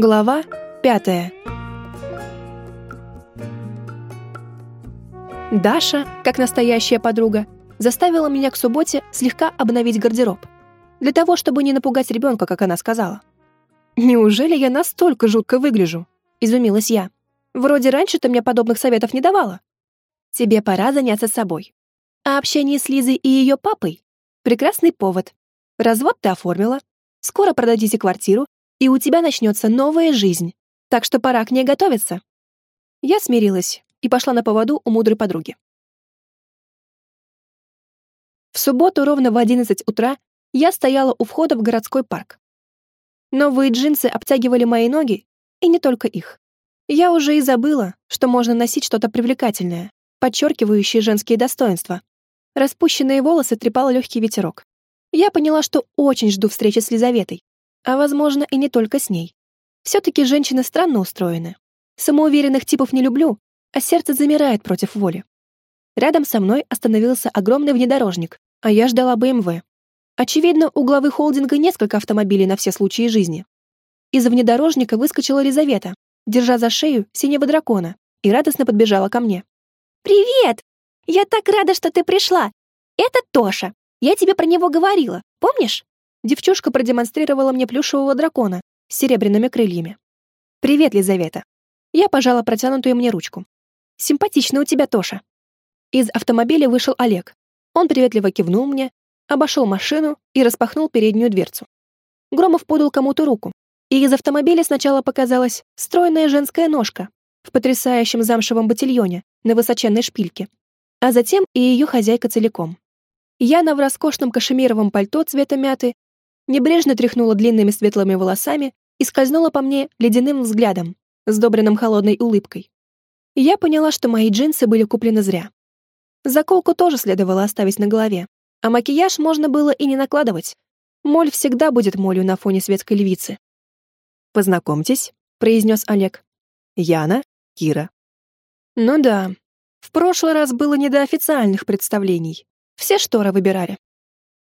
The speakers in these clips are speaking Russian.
Глава пятая. Даша, как настоящая подруга, заставила меня к субботе слегка обновить гардероб. Для того, чтобы не напугать ребенка, как она сказала. «Неужели я настолько жутко выгляжу?» — изумилась я. «Вроде раньше ты мне подобных советов не давала». «Тебе пора заняться собой. А общение с Лизой и ее папой — прекрасный повод. Развод ты оформила. Скоро продадите квартиру, и у тебя начнется новая жизнь. Так что пора к ней готовиться». Я смирилась и пошла на поводу у мудрой подруги. В субботу ровно в 11 утра я стояла у входа в городской парк. Новые джинсы обтягивали мои ноги, и не только их. Я уже и забыла, что можно носить что-то привлекательное, подчеркивающее женские достоинства. Распущенные волосы трепал легкий ветерок. Я поняла, что очень жду встречи с Лизаветой, а, возможно, и не только с ней. Все-таки женщины странно устроены. Самоуверенных типов не люблю, а сердце замирает против воли. Рядом со мной остановился огромный внедорожник, а я ждала БМВ. Очевидно, у главы холдинга несколько автомобилей на все случаи жизни. Из внедорожника выскочила Лизавета, держа за шею синего дракона, и радостно подбежала ко мне. «Привет! Я так рада, что ты пришла! Это Тоша. Я тебе про него говорила, помнишь?» Девчушка продемонстрировала мне плюшевого дракона с серебряными крыльями. «Привет, Лизавета». Я пожала протянутую мне ручку. «Симпатично у тебя, Тоша». Из автомобиля вышел Олег. Он приветливо кивнул мне, обошел машину и распахнул переднюю дверцу. Громов подал кому-то руку, и из автомобиля сначала показалась стройная женская ножка в потрясающем замшевом ботильоне на высоченной шпильке, а затем и ее хозяйка целиком. Яна в роскошном кашемировом пальто цвета мяты небрежно тряхнула длинными светлыми волосами и скользнула по мне ледяным взглядом, сдобренным холодной улыбкой. я поняла, что мои джинсы были куплены зря. Заколку тоже следовало оставить на голове, а макияж можно было и не накладывать. Моль всегда будет молью на фоне светской львицы. «Познакомьтесь», — произнес Олег. «Яна, Кира». Ну да, в прошлый раз было не до официальных представлений. Все шторы выбирали.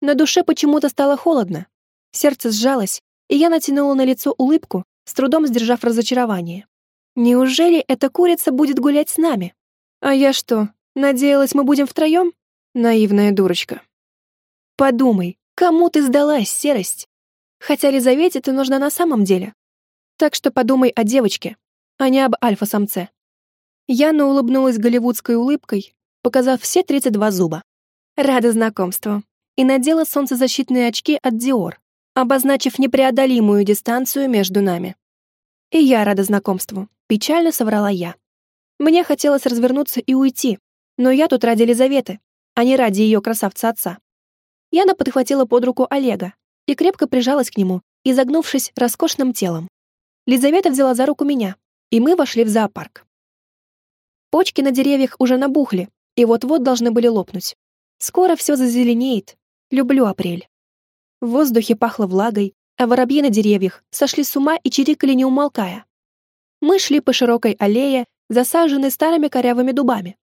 На душе почему-то стало холодно, Сердце сжалось, и я натянула на лицо улыбку, с трудом сдержав разочарование. Неужели эта курица будет гулять с нами? А я что, надеялась, мы будем втроем? Наивная дурочка. Подумай, кому ты сдалась, серость? Хотя Лизавете ты нужна на самом деле. Так что подумай о девочке, а не об альфа-самце. Яна улыбнулась голливудской улыбкой, показав все 32 зуба. Рада знакомству. И надела солнцезащитные очки от Dior, обозначив непреодолимую дистанцию между нами. И я рада знакомству, печально соврала я. Мне хотелось развернуться и уйти, но я тут ради Лизаветы, а не ради ее красавца отца. Яна подхватила под руку Олега и крепко прижалась к нему, изогнувшись роскошным телом. Лизавета взяла за руку меня, и мы вошли в зоопарк. Почки на деревьях уже набухли, и вот-вот должны были лопнуть. Скоро все зазеленеет. Люблю апрель. В воздухе пахло влагой, а воробьи на деревьях сошли с ума и чирикали не умолкая. Мы шли по широкой аллее, засаженной старыми корявыми дубами,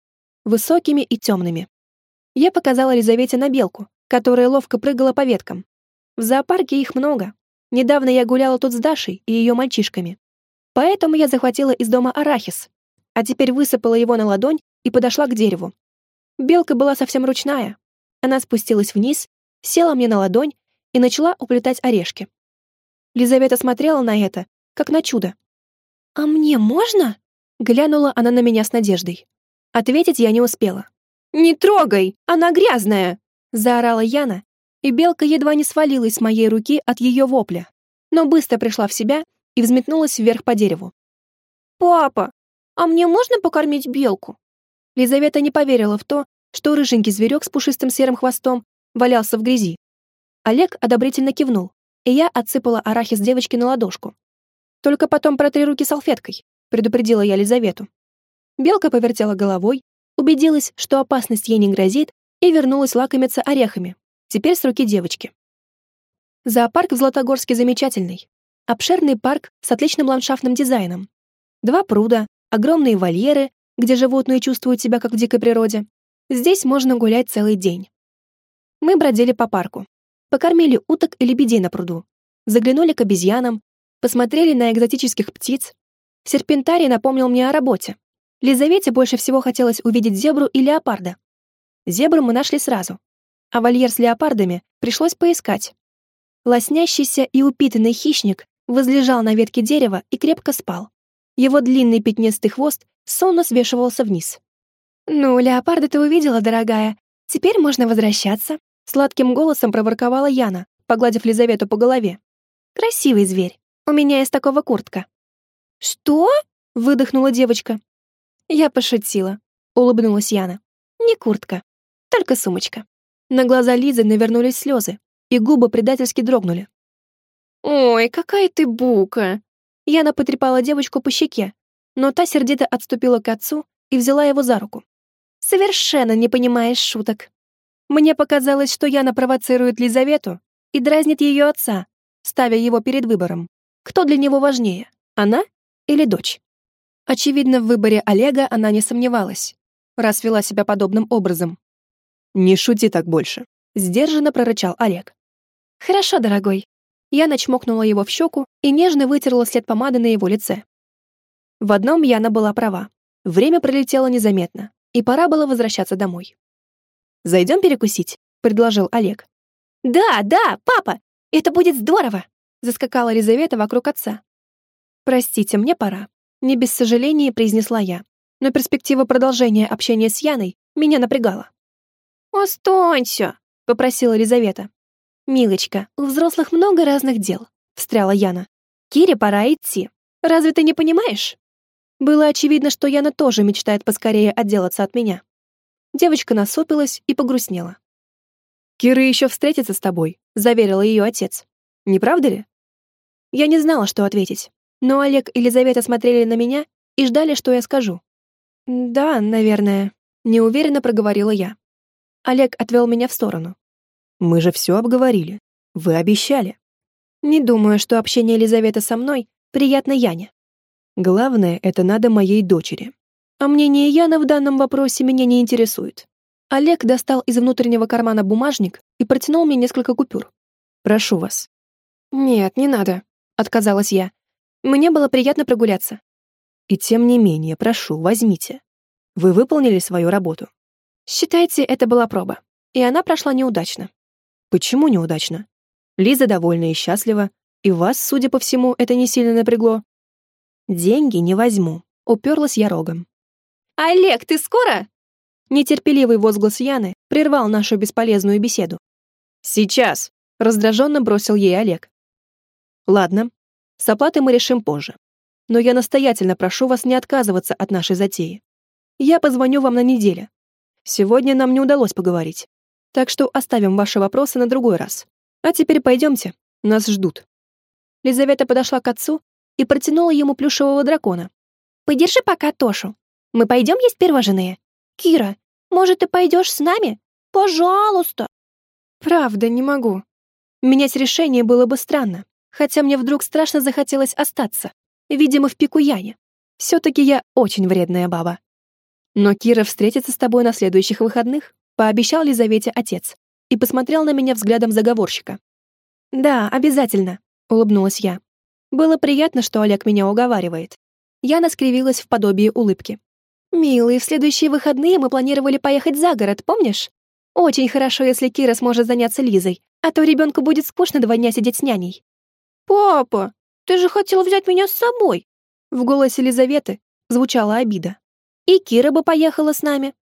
высокими и темными. Я показала Лизавете на белку, которая ловко прыгала по веткам. В зоопарке их много. Недавно я гуляла тут с Дашей и ее мальчишками. Поэтому я захватила из дома арахис, а теперь высыпала его на ладонь и подошла к дереву. Белка была совсем ручная. Она спустилась вниз, села мне на ладонь и начала уплетать орешки. Лизавета смотрела на это, как на чудо. «А мне можно?» — глянула она на меня с надеждой. Ответить я не успела. «Не трогай! Она грязная!» — заорала Яна, и белка едва не свалилась с моей руки от ее вопля, но быстро пришла в себя и взметнулась вверх по дереву. «Папа, а мне можно покормить белку?» Лизавета не поверила в то, что рыженький зверек с пушистым серым хвостом валялся в грязи. Олег одобрительно кивнул, и я отсыпала арахис девочки на ладошку. «Только потом протри руки салфеткой», — предупредила я Лизавету. Белка повертела головой, убедилась, что опасность ей не грозит, и вернулась лакомиться орехами, теперь с руки девочки. Зоопарк в Златогорске замечательный. Обширный парк с отличным ландшафтным дизайном. Два пруда, огромные вольеры, где животные чувствуют себя как в дикой природе. Здесь можно гулять целый день. Мы бродили по парку покормили уток и лебедей на пруду, заглянули к обезьянам, посмотрели на экзотических птиц. Серпентарий напомнил мне о работе. Лизавете больше всего хотелось увидеть зебру и леопарда. Зебру мы нашли сразу, а вольер с леопардами пришлось поискать. Лоснящийся и упитанный хищник возлежал на ветке дерева и крепко спал. Его длинный пятнистый хвост сонно свешивался вниз. «Ну, леопарда ты увидела, дорогая. Теперь можно возвращаться», — сладким голосом проворковала Яна, погладив Лизавету по голове. «Красивый зверь. У меня есть такого куртка». «Что?» — выдохнула девочка. Я пошутила, улыбнулась Яна. Не куртка, только сумочка. На глаза Лизы навернулись слезы, и губы предательски дрогнули. «Ой, какая ты бука!» Яна потрепала девочку по щеке, но та сердито отступила к отцу и взяла его за руку. «Совершенно не понимаешь шуток. Мне показалось, что Яна провоцирует Лизавету и дразнит ее отца, ставя его перед выбором. Кто для него важнее, она или дочь?» Очевидно, в выборе Олега она не сомневалась, раз вела себя подобным образом. «Не шути так больше», — сдержанно прорычал Олег. «Хорошо, дорогой». Яна чмокнула его в щеку и нежно вытерла след помады на его лице. В одном Яна была права. Время пролетело незаметно, и пора было возвращаться домой. «Зайдем перекусить», — предложил Олег. «Да, да, папа, это будет здорово!» — заскакала Лизавета вокруг отца. «Простите, мне пора», — не без сожаления произнесла я, но перспектива продолжения общения с Яной меня напрягала. «Останься!» — попросила Лизавета. «Милочка, у взрослых много разных дел», — встряла Яна. «Кире пора идти. Разве ты не понимаешь?» Было очевидно, что Яна тоже мечтает поскорее отделаться от меня. Девочка насупилась и погрустнела. «Кира еще встретится с тобой», — заверил ее отец. «Не правда ли?» Я не знала, что ответить, но Олег и Елизавета смотрели на меня и ждали, что я скажу. «Да, наверное», — неуверенно проговорила я. Олег отвел меня в сторону. Мы же все обговорили. Вы обещали. Не думаю, что общение Елизаветы со мной приятно Яне. Главное, это надо моей дочери. А мнение Яны в данном вопросе меня не интересует. Олег достал из внутреннего кармана бумажник и протянул мне несколько купюр. «Прошу вас». «Нет, не надо», — отказалась я. «Мне было приятно прогуляться». «И тем не менее, прошу, возьмите. Вы выполнили свою работу». «Считайте, это была проба, и она прошла неудачно». Почему неудачно? Лиза довольна и счастлива, и вас, судя по всему, это не сильно напрягло. Деньги не возьму, уперлась я рогом. «Олег, ты скоро?» Нетерпеливый возглас Яны прервал нашу бесполезную беседу. «Сейчас!» — раздраженно бросил ей Олег. «Ладно, с оплатой мы решим позже. Но я настоятельно прошу вас не отказываться от нашей затеи. Я позвоню вам на неделе. Сегодня нам не удалось поговорить. Так что оставим ваши вопросы на другой раз. А теперь пойдемте, нас ждут». Лизавета подошла к отцу и протянула ему плюшевого дракона. «Подержи пока Тошу. Мы пойдем есть пирожные? Кира, может, ты пойдешь с нами? Пожалуйста!» «Правда, не могу. Менять решение было бы странно, хотя мне вдруг страшно захотелось остаться, видимо, в пику Яне. Все-таки я очень вредная баба. Но Кира встретится с тобой на следующих выходных пообещал Лизавете отец и посмотрел на меня взглядом заговорщика. «Да, обязательно», — улыбнулась я. Было приятно, что Олег меня уговаривает. Яна скривилась в подобии улыбки. «Милый, в следующие выходные мы планировали поехать за город, помнишь? Очень хорошо, если Кира сможет заняться Лизой, а то ребенку будет скучно два дня сидеть с няней». «Папа, ты же хотел взять меня с собой!» В голосе Лизаветы звучала обида. «И Кира бы поехала с нами.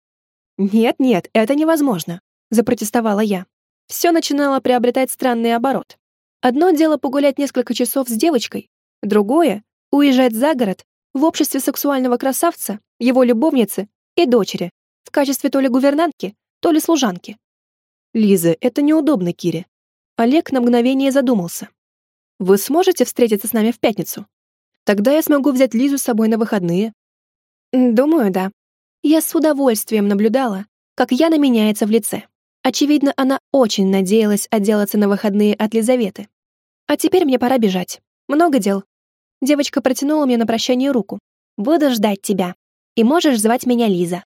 «Нет-нет, это невозможно», — запротестовала я. Все начинало приобретать странный оборот. Одно дело погулять несколько часов с девочкой, другое — уезжать за город в обществе сексуального красавца, его любовницы и дочери, в качестве то ли гувернантки, то ли служанки. Лиза, это неудобно Кире. Олег на мгновение задумался. Вы сможете встретиться с нами в пятницу? Тогда я смогу взять Лизу с собой на выходные. Думаю, да. Я с удовольствием наблюдала, как Яна меняется в лице. Очевидно, она очень надеялась отделаться на выходные от Лизаветы. А теперь мне пора бежать. Много дел. Девочка протянула мне на прощание руку. «Буду ждать тебя. И можешь звать меня Лиза».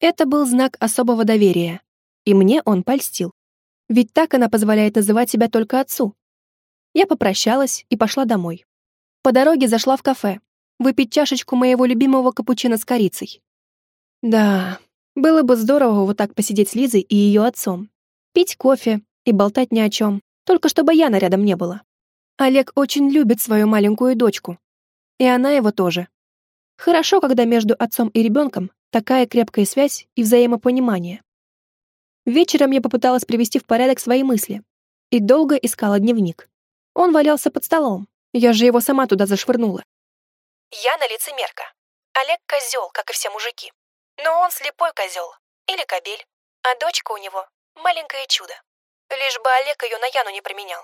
Это был знак особого доверия. И мне он польстил. Ведь так она позволяет называть себя только отцу. Я попрощалась и пошла домой. По дороге зашла в кафе, выпить чашечку моего любимого капучино с корицей. Да, было бы здорово вот так посидеть с Лизой и ее отцом, пить кофе и болтать ни о чем, только чтобы Яна рядом не было. Олег очень любит свою маленькую дочку. И она его тоже. Хорошо, когда между отцом и ребенком такая крепкая связь и взаимопонимание. Вечером я попыталась привести в порядок свои мысли и долго искала дневник. Он валялся под столом. Я же его сама туда зашвырнула. Яна лицемерка. Олег козел, как и все мужики. Но он слепой козел. Или кобель. А дочка у него — маленькое чудо. Лишь бы Олег ее на Яну не променял.